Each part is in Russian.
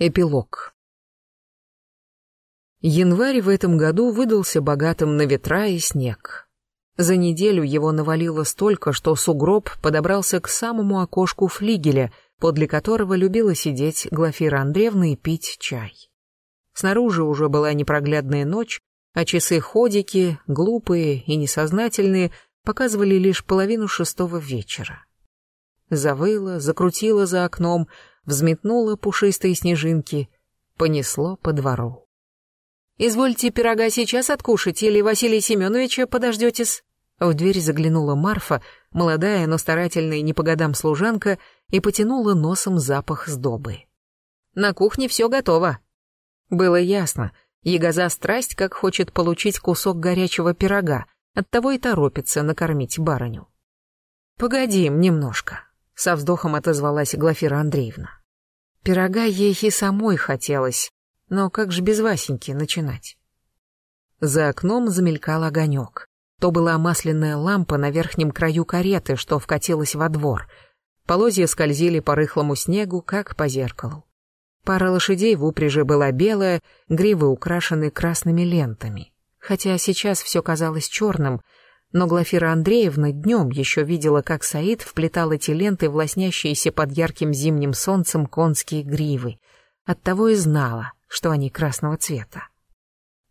Эпилог. Январь в этом году выдался богатым на ветра и снег. За неделю его навалило столько, что сугроб подобрался к самому окошку флигеля, подле которого любила сидеть Глафира Андреевна и пить чай. Снаружи уже была непроглядная ночь, а часы-ходики, глупые и несознательные, показывали лишь половину шестого вечера. Завыла, закрутила за окном, взметнула пушистые снежинки, понесло по двору. «Извольте пирога сейчас откушать, или Василия Семеновича подождете-с?» В дверь заглянула Марфа, молодая, но старательная не по годам служанка, и потянула носом запах сдобы. «На кухне все готово». Было ясно, ягоза страсть, как хочет получить кусок горячего пирога, оттого и торопится накормить барыню. «Погоди немножко», — со вздохом отозвалась Глафира Андреевна. Пирога ей и самой хотелось, но как же без Васеньки начинать? За окном замелькал огонек. То была масляная лампа на верхнем краю кареты, что вкатилась во двор. Полозья скользили по рыхлому снегу, как по зеркалу. Пара лошадей в упряжи была белая, гривы украшены красными лентами. Хотя сейчас все казалось черным — но Глафира Андреевна днем еще видела, как Саид вплетал эти ленты в лоснящиеся под ярким зимним солнцем конские гривы. Оттого и знала, что они красного цвета.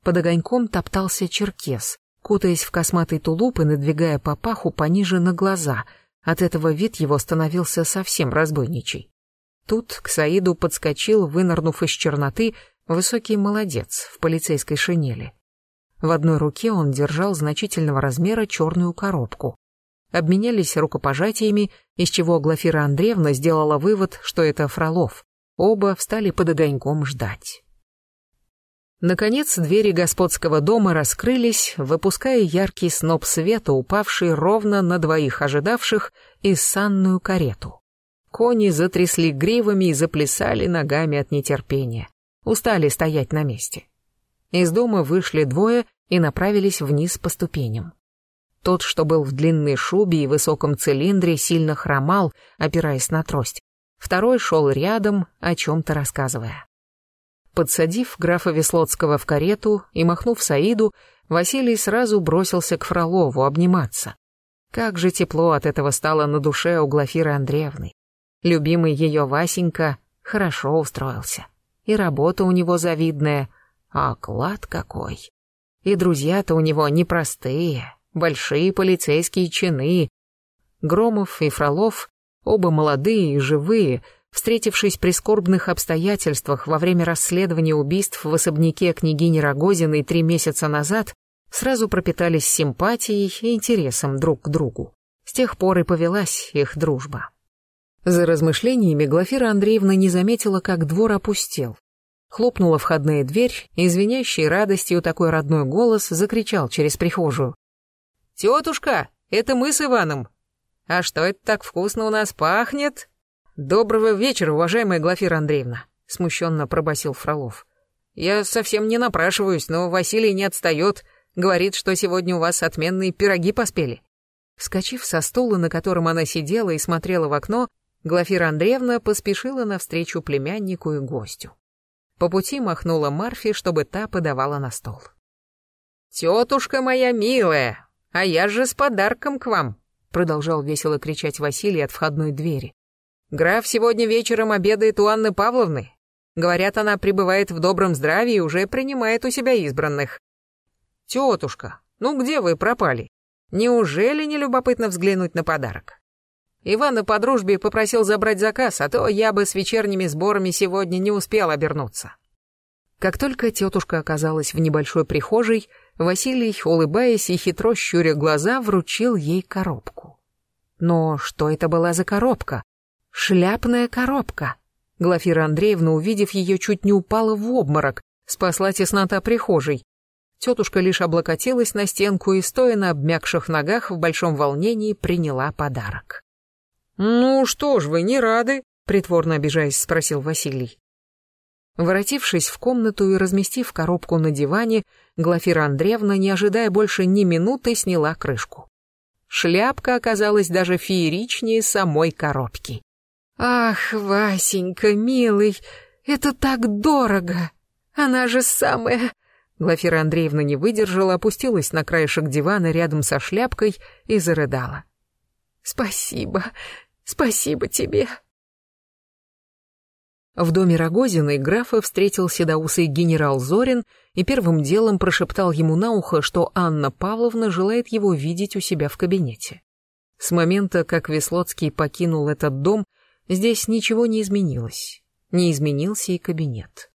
Под огоньком топтался черкес, кутаясь в косматый тулуп и надвигая папаху пониже на глаза. От этого вид его становился совсем разбойничий. Тут к Саиду подскочил, вынырнув из черноты, высокий молодец в полицейской шинели. В одной руке он держал значительного размера черную коробку. Обменялись рукопожатиями, из чего Глафира Андреевна сделала вывод, что это Фролов. Оба встали под огоньком ждать. Наконец двери господского дома раскрылись, выпуская яркий сноп света, упавший ровно на двоих ожидавших, и санную карету. Кони затрясли гривами и заплясали ногами от нетерпения. Устали стоять на месте. Из дома вышли двое и направились вниз по ступеням. Тот, что был в длинной шубе и высоком цилиндре, сильно хромал, опираясь на трость. Второй шел рядом, о чем-то рассказывая. Подсадив графа Веслоцкого в карету и махнув Саиду, Василий сразу бросился к Фролову обниматься. Как же тепло от этого стало на душе у Глафиры Андреевны. Любимый ее Васенька хорошо устроился. И работа у него завидная, а клад какой. И друзья-то у него непростые, большие полицейские чины. Громов и Фролов, оба молодые и живые, встретившись при скорбных обстоятельствах во время расследования убийств в особняке княгини Рогозиной три месяца назад, сразу пропитались симпатией и интересом друг к другу. С тех пор и повелась их дружба. За размышлениями Глафира Андреевна не заметила, как двор опустел. Хлопнула входная дверь, и звенящей радостью такой родной голос закричал через прихожую. «Тетушка, это мы с Иваном. А что это так вкусно у нас пахнет?» «Доброго вечера, уважаемая Глафира Андреевна», — смущенно пробасил Фролов. «Я совсем не напрашиваюсь, но Василий не отстает. Говорит, что сегодня у вас отменные пироги поспели». Вскочив со стула, на котором она сидела и смотрела в окно, Глафира Андреевна поспешила навстречу племяннику и гостю. По пути махнула Марфи, чтобы та подавала на стол. «Тетушка моя милая, а я же с подарком к вам», продолжал весело кричать Василий от входной двери. «Граф сегодня вечером обедает у Анны Павловны. Говорят, она пребывает в добром здравии и уже принимает у себя избранных. Тетушка, ну где вы пропали? Неужели не любопытно взглянуть на подарок?» Ивана по дружбе попросил забрать заказ, а то я бы с вечерними сборами сегодня не успел обернуться. Как только тетушка оказалась в небольшой прихожей, Василий, улыбаясь и хитро щуря глаза, вручил ей коробку. Но что это была за коробка? Шляпная коробка. Глафира Андреевна, увидев ее, чуть не упала в обморок, спасла теснота прихожей. Тетушка лишь облокотилась на стенку и, стоя на обмякших ногах, в большом волнении приняла подарок. «Ну что ж вы, не рады?» — притворно обижаясь, спросил Василий. Воротившись в комнату и разместив коробку на диване, Глафира Андреевна, не ожидая больше ни минуты, сняла крышку. Шляпка оказалась даже фееричнее самой коробки. «Ах, Васенька, милый, Это так дорого! Она же самая...» Глафира Андреевна не выдержала, опустилась на краешек дивана рядом со шляпкой и зарыдала. «Спасибо, спасибо тебе!» В доме Рогозиной графа встретил седоусый генерал Зорин и первым делом прошептал ему на ухо, что Анна Павловна желает его видеть у себя в кабинете. С момента, как Веслоцкий покинул этот дом, здесь ничего не изменилось. Не изменился и кабинет.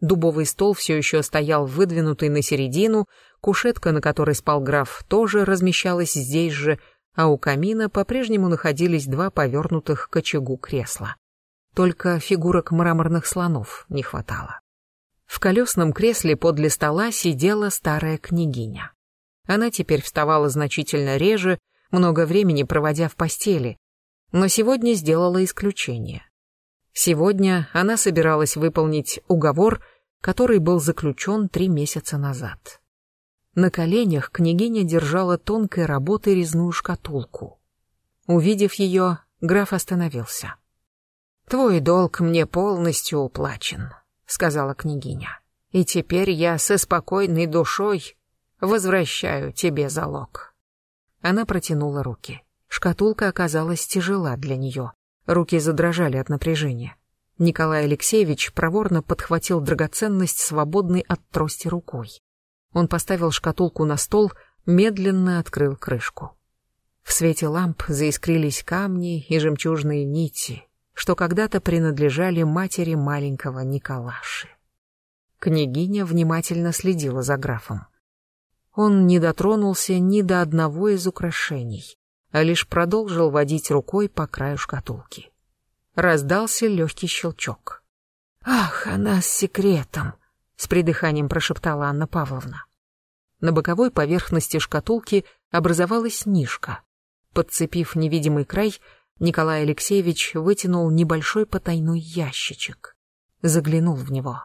Дубовый стол все еще стоял выдвинутый на середину, кушетка, на которой спал граф, тоже размещалась здесь же, а у камина по-прежнему находились два повернутых к очагу кресла. Только фигурок мраморных слонов не хватало. В колесном кресле подле стола сидела старая княгиня. Она теперь вставала значительно реже, много времени проводя в постели, но сегодня сделала исключение. Сегодня она собиралась выполнить уговор, который был заключен три месяца назад. На коленях княгиня держала тонкой работы резную шкатулку. Увидев ее, граф остановился. «Твой долг мне полностью уплачен», — сказала княгиня. «И теперь я со спокойной душой возвращаю тебе залог». Она протянула руки. Шкатулка оказалась тяжела для нее. Руки задрожали от напряжения. Николай Алексеевич проворно подхватил драгоценность свободной от трости рукой. Он поставил шкатулку на стол, медленно открыл крышку. В свете ламп заискрились камни и жемчужные нити, что когда-то принадлежали матери маленького Николаши. Княгиня внимательно следила за графом. Он не дотронулся ни до одного из украшений, а лишь продолжил водить рукой по краю шкатулки. Раздался легкий щелчок. «Ах, она с секретом!» — с придыханием прошептала Анна Павловна. На боковой поверхности шкатулки образовалась нишка. Подцепив невидимый край, Николай Алексеевич вытянул небольшой потайной ящичек. Заглянул в него.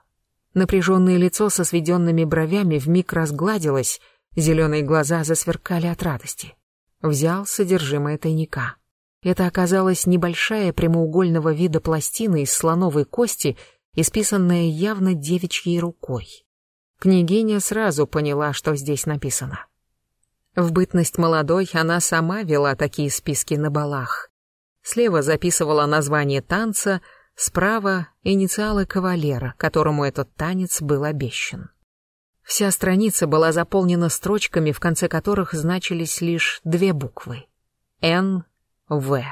Напряженное лицо со сведенными бровями вмиг разгладилось, зеленые глаза засверкали от радости. Взял содержимое тайника. Это оказалась небольшая прямоугольного вида пластина из слоновой кости, исписанная явно девичьей рукой. Княгиня сразу поняла, что здесь написано. В бытность молодой она сама вела такие списки на балах. Слева записывала название танца, справа — инициалы кавалера, которому этот танец был обещан. Вся страница была заполнена строчками, в конце которых значились лишь две буквы — Н, В.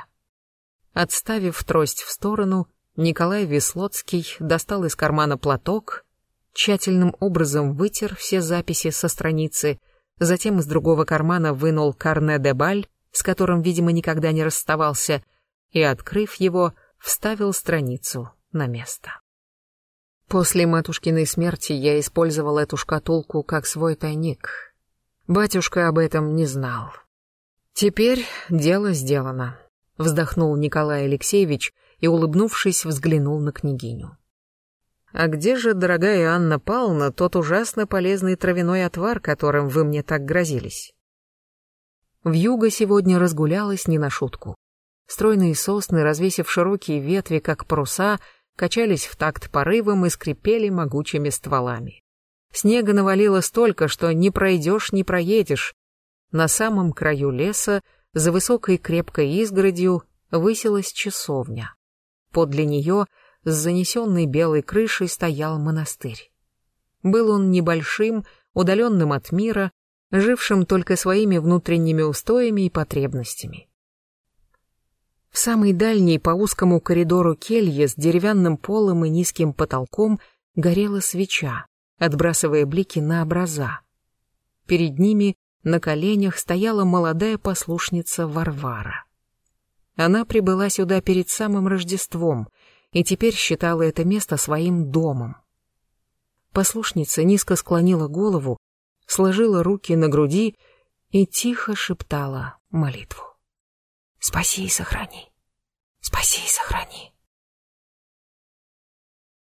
Отставив трость в сторону, Николай Веслоцкий достал из кармана платок, тщательным образом вытер все записи со страницы, затем из другого кармана вынул карне де баль, с которым, видимо, никогда не расставался, и, открыв его, вставил страницу на место. После матушкиной смерти я использовал эту шкатулку как свой тайник. Батюшка об этом не знал. Теперь дело сделано, вздохнул Николай Алексеевич и, улыбнувшись, взглянул на княгиню. А где же, дорогая Анна Павловна, тот ужасно полезный травяной отвар, которым вы мне так грозились? Вьюга сегодня разгулялась не на шутку. Стройные сосны, развесив широкие ветви, как паруса, качались в такт порывом и скрипели могучими стволами. Снега навалило столько, что не пройдешь, не проедешь. На самом краю леса, за высокой крепкой изгородью, высилась часовня. Подле нее, с занесенной белой крышей, стоял монастырь. Был он небольшим, удаленным от мира, жившим только своими внутренними устоями и потребностями. В самой дальней по узкому коридору келье с деревянным полом и низким потолком горела свеча, отбрасывая блики на образа. Перед ними на коленях стояла молодая послушница Варвара. Она прибыла сюда перед самым Рождеством и теперь считала это место своим домом. Послушница низко склонила голову, сложила руки на груди и тихо шептала молитву. Спаси и сохрани. Спаси и сохрани.